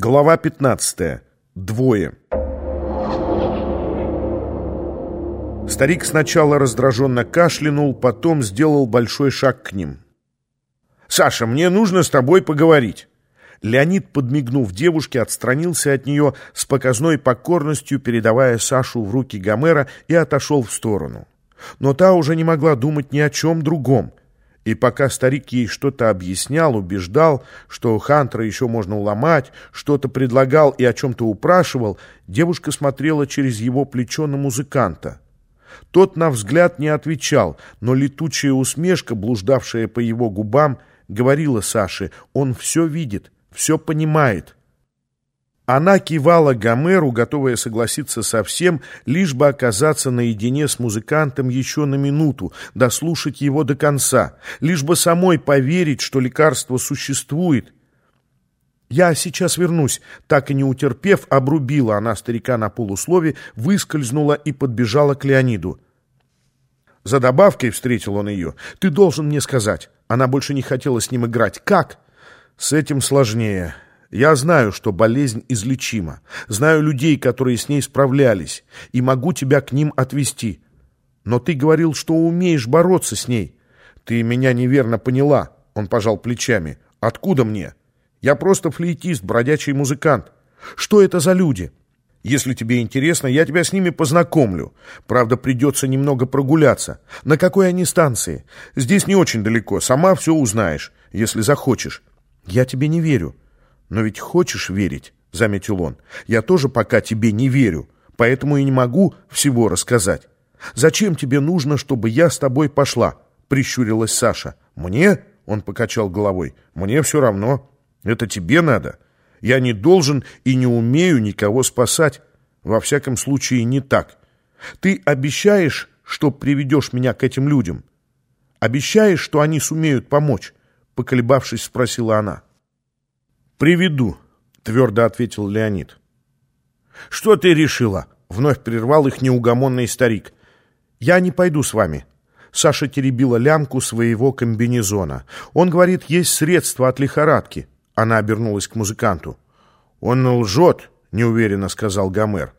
Глава 15. Двое. Старик сначала раздраженно кашлянул, потом сделал большой шаг к ним. «Саша, мне нужно с тобой поговорить». Леонид, подмигнув девушке, отстранился от нее с показной покорностью, передавая Сашу в руки Гомера и отошел в сторону. Но та уже не могла думать ни о чем другом. И пока старик ей что-то объяснял, убеждал, что Хантера еще можно уломать, что-то предлагал и о чем-то упрашивал, девушка смотрела через его плечо на музыканта. Тот на взгляд не отвечал, но летучая усмешка, блуждавшая по его губам, говорила Саше, он все видит, все понимает. Она кивала Гомеру, готовая согласиться со всем, лишь бы оказаться наедине с музыкантом еще на минуту, дослушать его до конца, лишь бы самой поверить, что лекарство существует. «Я сейчас вернусь», так и не утерпев, обрубила она старика на полуслове, выскользнула и подбежала к Леониду. За добавкой встретил он ее. «Ты должен мне сказать». Она больше не хотела с ним играть. «Как?» «С этим сложнее». Я знаю, что болезнь излечима, знаю людей, которые с ней справлялись, и могу тебя к ним отвести. Но ты говорил, что умеешь бороться с ней. Ты меня неверно поняла, он пожал плечами. Откуда мне? Я просто флейтист, бродячий музыкант. Что это за люди? Если тебе интересно, я тебя с ними познакомлю. Правда, придется немного прогуляться. На какой они станции? Здесь не очень далеко, сама все узнаешь, если захочешь. Я тебе не верю. «Но ведь хочешь верить», — заметил он. «Я тоже пока тебе не верю, поэтому и не могу всего рассказать. Зачем тебе нужно, чтобы я с тобой пошла?» — прищурилась Саша. «Мне?» — он покачал головой. «Мне все равно. Это тебе надо. Я не должен и не умею никого спасать. Во всяком случае, не так. Ты обещаешь, что приведешь меня к этим людям? Обещаешь, что они сумеют помочь?» Поколебавшись, спросила она. «Приведу», — твердо ответил Леонид. «Что ты решила?» — вновь прервал их неугомонный старик. «Я не пойду с вами». Саша теребила лямку своего комбинезона. «Он говорит, есть средства от лихорадки». Она обернулась к музыканту. «Он лжет», — неуверенно сказал Гомер.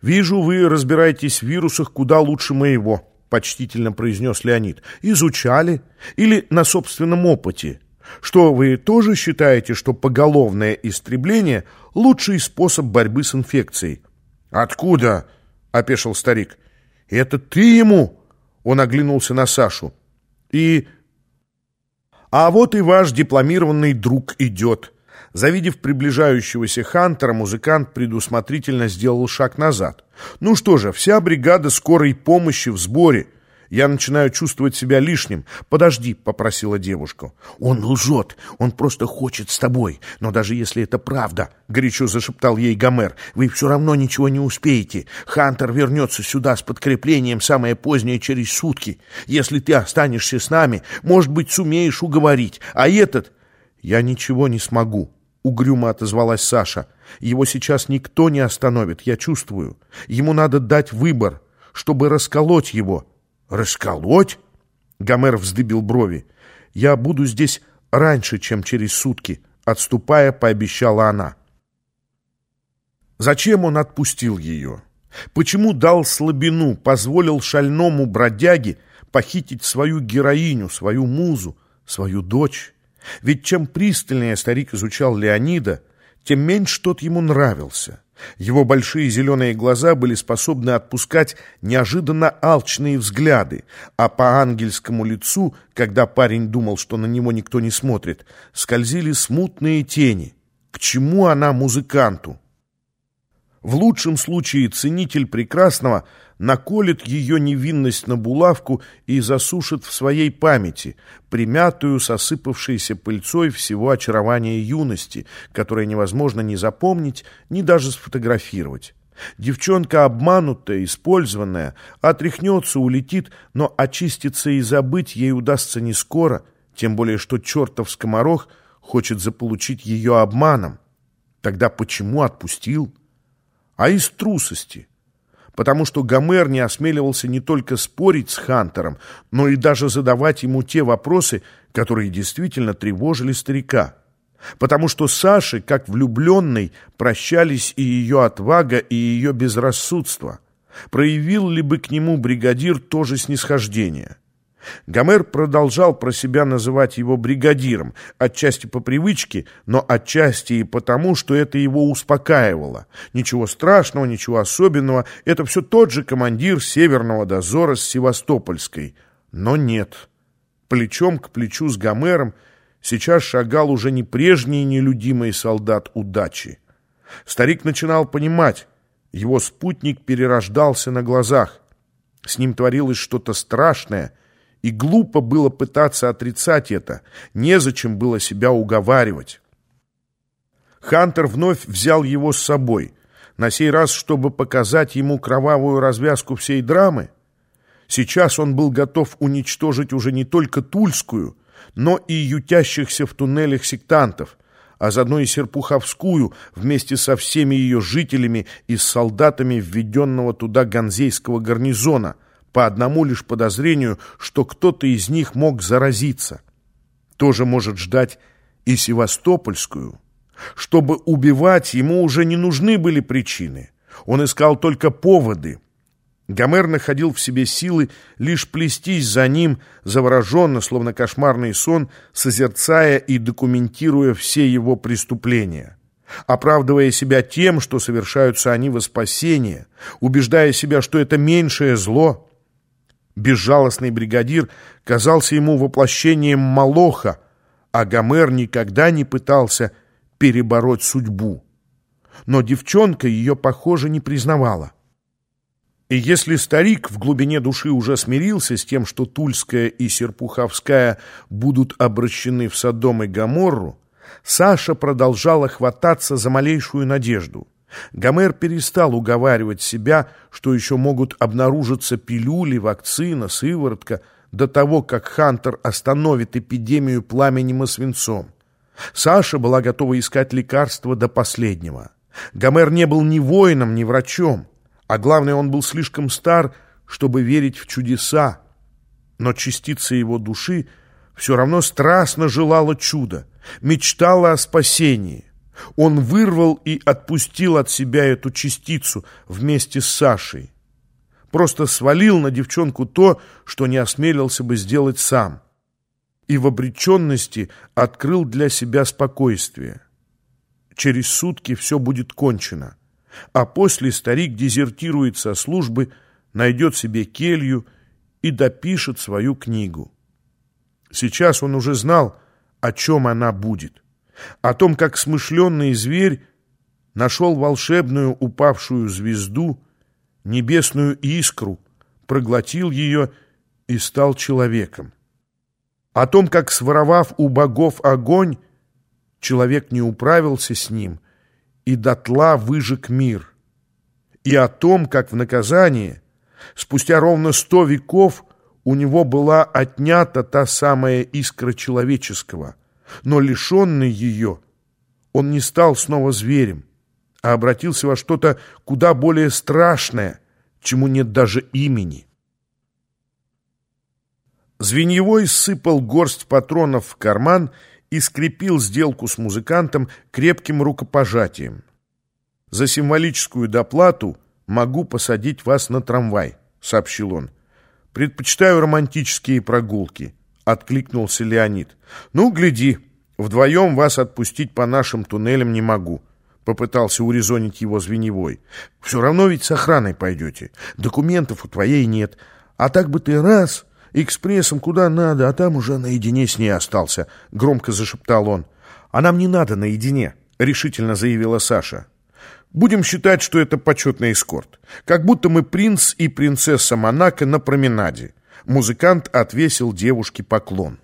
«Вижу, вы разбираетесь в вирусах куда лучше моего», — почтительно произнес Леонид. «Изучали? Или на собственном опыте?» Что, вы тоже считаете, что поголовное истребление – лучший способ борьбы с инфекцией? «Откуда?» – опешил старик. «Это ты ему?» – он оглянулся на Сашу. «И...» «А вот и ваш дипломированный друг идет». Завидев приближающегося Хантера, музыкант предусмотрительно сделал шаг назад. «Ну что же, вся бригада скорой помощи в сборе». Я начинаю чувствовать себя лишним. Подожди, попросила девушка. Он лжет. Он просто хочет с тобой. Но даже если это правда, горячо зашептал ей Гомер, вы все равно ничего не успеете. Хантер вернется сюда с подкреплением самое позднее через сутки. Если ты останешься с нами, может быть, сумеешь уговорить. А этот... Я ничего не смогу. Угрюмо отозвалась Саша. Его сейчас никто не остановит, я чувствую. Ему надо дать выбор, чтобы расколоть его. «Расколоть?» Гомер вздыбил брови. «Я буду здесь раньше, чем через сутки», — отступая, пообещала она. Зачем он отпустил ее? Почему дал слабину, позволил шальному бродяге похитить свою героиню, свою музу, свою дочь? Ведь чем пристальнее старик изучал Леонида, тем меньше тот ему нравился. Его большие зеленые глаза были способны отпускать неожиданно алчные взгляды, а по ангельскому лицу, когда парень думал, что на него никто не смотрит, скользили смутные тени. К чему она музыканту? В лучшем случае ценитель прекрасного наколет ее невинность на булавку и засушит в своей памяти, примятую, сосыпавшейся пыльцой всего очарования юности, которое невозможно ни запомнить, ни даже сфотографировать. Девчонка обманутая, использованная, отряхнется, улетит, но очиститься и забыть ей удастся не скоро, тем более что чертов скоморох хочет заполучить ее обманом. Тогда почему отпустил? А из трусости. Потому что Гомер не осмеливался не только спорить с Хантером, но и даже задавать ему те вопросы, которые действительно тревожили старика. потому что Саше, как влюбленной, прощались и ее отвага, и ее безрассудство. Проявил ли бы к нему бригадир тоже снисхождение? Гомер продолжал про себя называть его бригадиром, отчасти по привычке, но отчасти и потому, что это его успокаивало. Ничего страшного, ничего особенного, это все тот же командир Северного дозора с Севастопольской. Но нет. Плечом к плечу с Гомером сейчас шагал уже не прежний нелюдимый солдат удачи. Старик начинал понимать, его спутник перерождался на глазах. С ним творилось что-то страшное — и глупо было пытаться отрицать это, незачем было себя уговаривать. Хантер вновь взял его с собой, на сей раз, чтобы показать ему кровавую развязку всей драмы. Сейчас он был готов уничтожить уже не только Тульскую, но и ютящихся в туннелях сектантов, а заодно и Серпуховскую вместе со всеми ее жителями и солдатами введенного туда ганзейского гарнизона – по одному лишь подозрению, что кто-то из них мог заразиться. Тоже может ждать и Севастопольскую. Чтобы убивать, ему уже не нужны были причины. Он искал только поводы. Гомер находил в себе силы лишь плестись за ним, завороженно, словно кошмарный сон, созерцая и документируя все его преступления оправдывая себя тем, что совершаются они во спасение, убеждая себя, что это меньшее зло, Безжалостный бригадир казался ему воплощением Молоха, а Гомер никогда не пытался перебороть судьбу. Но девчонка ее, похоже, не признавала. И если старик в глубине души уже смирился с тем, что Тульская и Серпуховская будут обращены в Содом и Гоморру, Саша продолжала хвататься за малейшую надежду — Гомер перестал уговаривать себя, что еще могут обнаружиться пилюли, вакцина, сыворотка, до того, как Хантер остановит эпидемию пламенем и свинцом. Саша была готова искать лекарства до последнего. Гомер не был ни воином, ни врачом, а главное, он был слишком стар, чтобы верить в чудеса. Но частица его души все равно страстно желала чуда, мечтала о спасении. Он вырвал и отпустил от себя эту частицу вместе с Сашей. Просто свалил на девчонку то, что не осмелился бы сделать сам. И в обреченности открыл для себя спокойствие. Через сутки все будет кончено. А после старик дезертирует со службы, найдет себе келью и допишет свою книгу. Сейчас он уже знал, о чем она будет о том, как смышленный зверь нашел волшебную упавшую звезду, небесную искру, проглотил ее и стал человеком. О том, как, своровав у богов огонь, человек не управился с ним и дотла выжег мир. И о том, как в наказание, спустя ровно сто веков, у него была отнята та самая искра человеческого — но лишенный ее, он не стал снова зверем, а обратился во что-то куда более страшное, чему нет даже имени. Звеньевой сыпал горсть патронов в карман и скрепил сделку с музыкантом крепким рукопожатием. «За символическую доплату могу посадить вас на трамвай», — сообщил он. «Предпочитаю романтические прогулки». — откликнулся Леонид. «Ну, гляди, вдвоем вас отпустить по нашим туннелям не могу». Попытался урезонить его звеневой. «Все равно ведь с охраной пойдете. Документов у твоей нет. А так бы ты раз, экспрессом куда надо, а там уже наедине с ней остался», — громко зашептал он. «А нам не надо наедине», — решительно заявила Саша. «Будем считать, что это почетный эскорт. Как будто мы принц и принцесса Монако на променаде. Музыкант отвесил девушке поклон.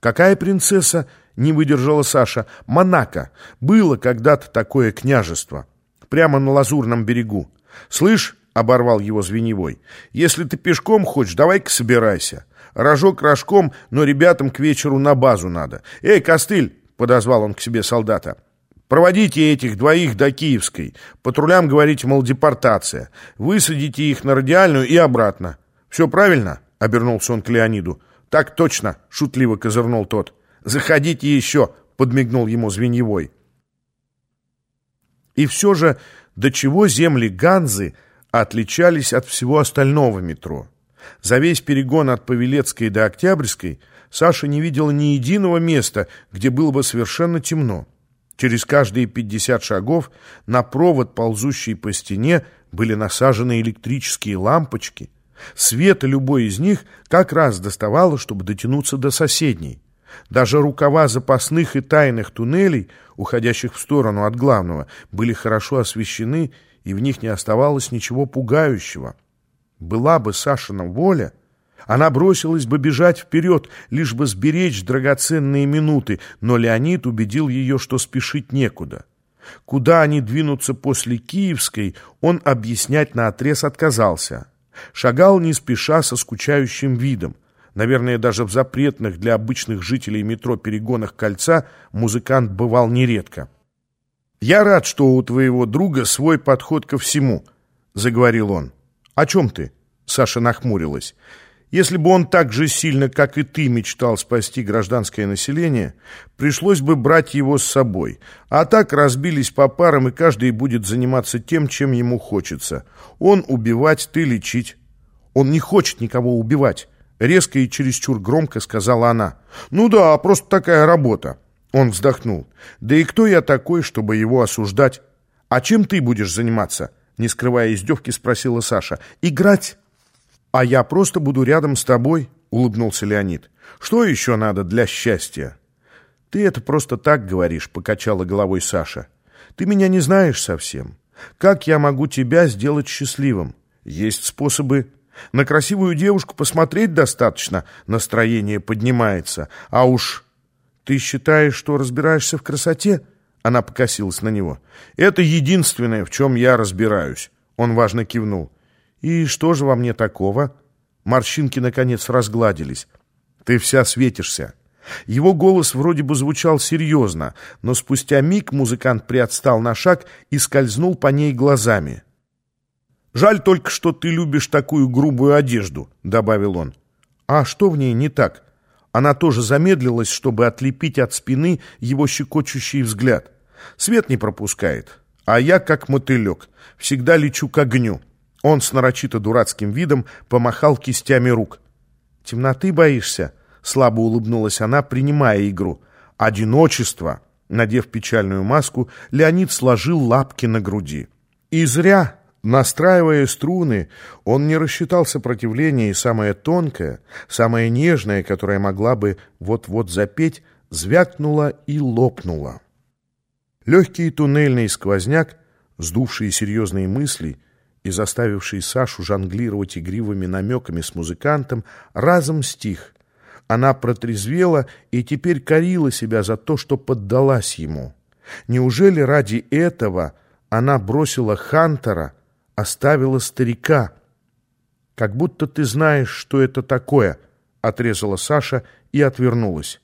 «Какая принцесса?» — не выдержала Саша. «Монако. Было когда-то такое княжество. Прямо на Лазурном берегу. Слышь, — оборвал его звеневой, — если ты пешком хочешь, давай-ка собирайся. Рожок рожком, но ребятам к вечеру на базу надо. Эй, Костыль! — подозвал он к себе солдата. Проводите этих двоих до Киевской. Патрулям говорите, мол, депортация. Высадите их на радиальную и обратно. Все правильно?» — обернулся он к Леониду. «Так точно!» — шутливо козырнул тот. «Заходите еще!» подмигнул ему Звеньевой. И все же, до чего земли Ганзы отличались от всего остального метро? За весь перегон от Павелецкой до Октябрьской Саша не видела ни единого места, где было бы совершенно темно. Через каждые 50 шагов на провод, ползущий по стене, были насажены электрические лампочки. Света любой из них как раз доставало, чтобы дотянуться до соседней. Даже рукава запасных и тайных туннелей, уходящих в сторону от главного, были хорошо освещены, и в них не оставалось ничего пугающего. Была бы Сашина воля, она бросилась бы бежать вперед, лишь бы сберечь драгоценные минуты, но Леонид убедил ее, что спешить некуда. Куда они двинутся после Киевской, он объяснять наотрез отказался. Шагал не спеша со скучающим видом. Наверное, даже в запретных для обычных жителей метро перегонах кольца музыкант бывал нередко. «Я рад, что у твоего друга свой подход ко всему», — заговорил он. «О чем ты?» — Саша нахмурилась. «Если бы он так же сильно, как и ты, мечтал спасти гражданское население, пришлось бы брать его с собой. А так разбились по парам, и каждый будет заниматься тем, чем ему хочется. Он убивать, ты лечить. Он не хочет никого убивать». Резко и чересчур громко сказала она. «Ну да, просто такая работа». Он вздохнул. «Да и кто я такой, чтобы его осуждать? А чем ты будешь заниматься?» Не скрывая издевки, спросила Саша. «Играть». «А я просто буду рядом с тобой», — улыбнулся Леонид. «Что еще надо для счастья?» «Ты это просто так говоришь», — покачала головой Саша. «Ты меня не знаешь совсем. Как я могу тебя сделать счастливым? Есть способы на красивую девушку посмотреть достаточно, настроение поднимается. А уж ты считаешь, что разбираешься в красоте? Она покосилась на него. Это единственное, в чем я разбираюсь. Он важно кивнул. И что же во мне такого? Морщинки, наконец, разгладились. Ты вся светишься. Его голос вроде бы звучал серьезно, но спустя миг музыкант приотстал на шаг и скользнул по ней глазами. Жаль только, что ты любишь такую грубую одежду», — добавил он. «А что в ней не так?» Она тоже замедлилась, чтобы отлепить от спины его щекочущий взгляд. Свет не пропускает, а я, как мотылек, всегда лечу к огню. Он с нарочито дурацким видом помахал кистями рук. «Темноты боишься?» — слабо улыбнулась она, принимая игру. «Одиночество!» Надев печальную маску, Леонид сложил лапки на груди. «И зря!» Настраивая струны, он не рассчитал сопротивление, и самое тонкое, самое нежное, которое могла бы вот-вот запеть, звякнуло и лопнуло. Легкий туннельный сквозняк, сдувший серьезные мысли и заставивший Сашу жонглировать игривыми намеками с музыкантом, разом стих. Она протрезвела и теперь корила себя за то, что поддалась ему. Неужели ради этого она бросила Хантера, оставила старика. Как будто ты знаешь, что это такое, отрезала Саша и отвернулась.